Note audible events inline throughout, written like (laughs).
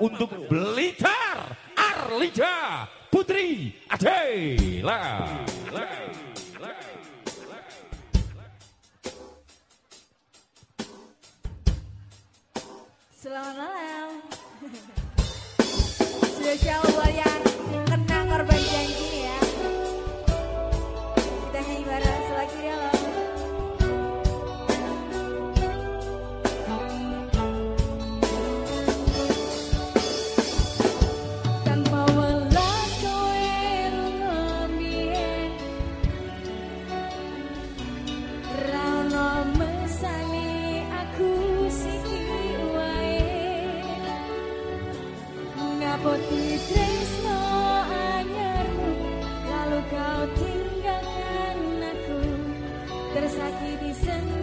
untuk Blitar Arlija Putri Adela. Selamat malam. (laughs) Sudah jauh ya. kau tinggalkan aku tersakiti sendiri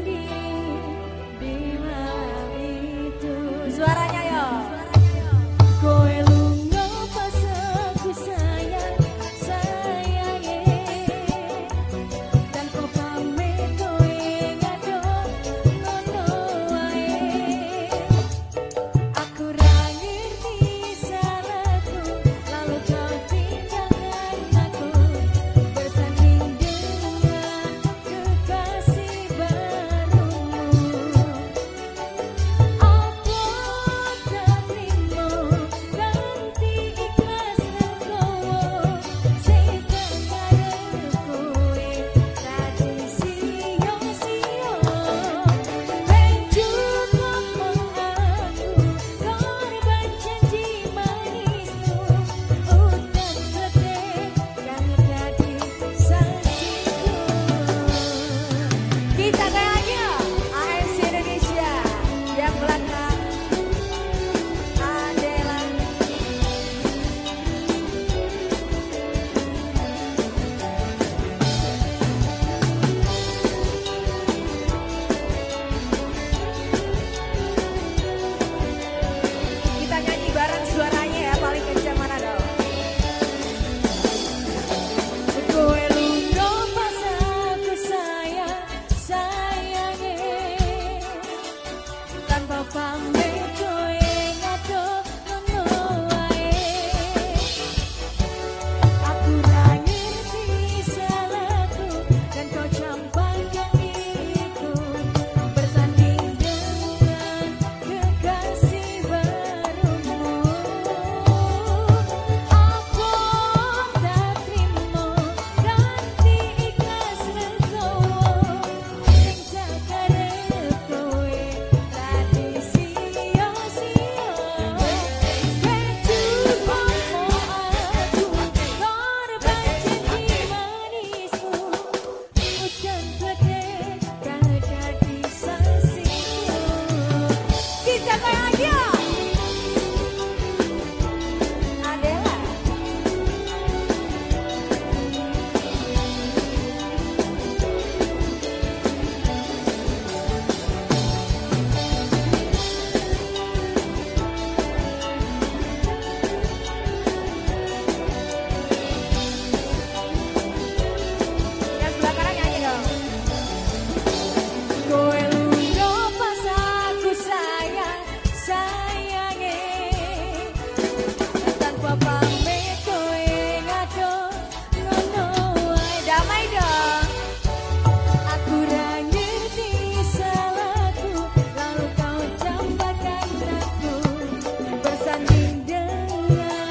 yeah.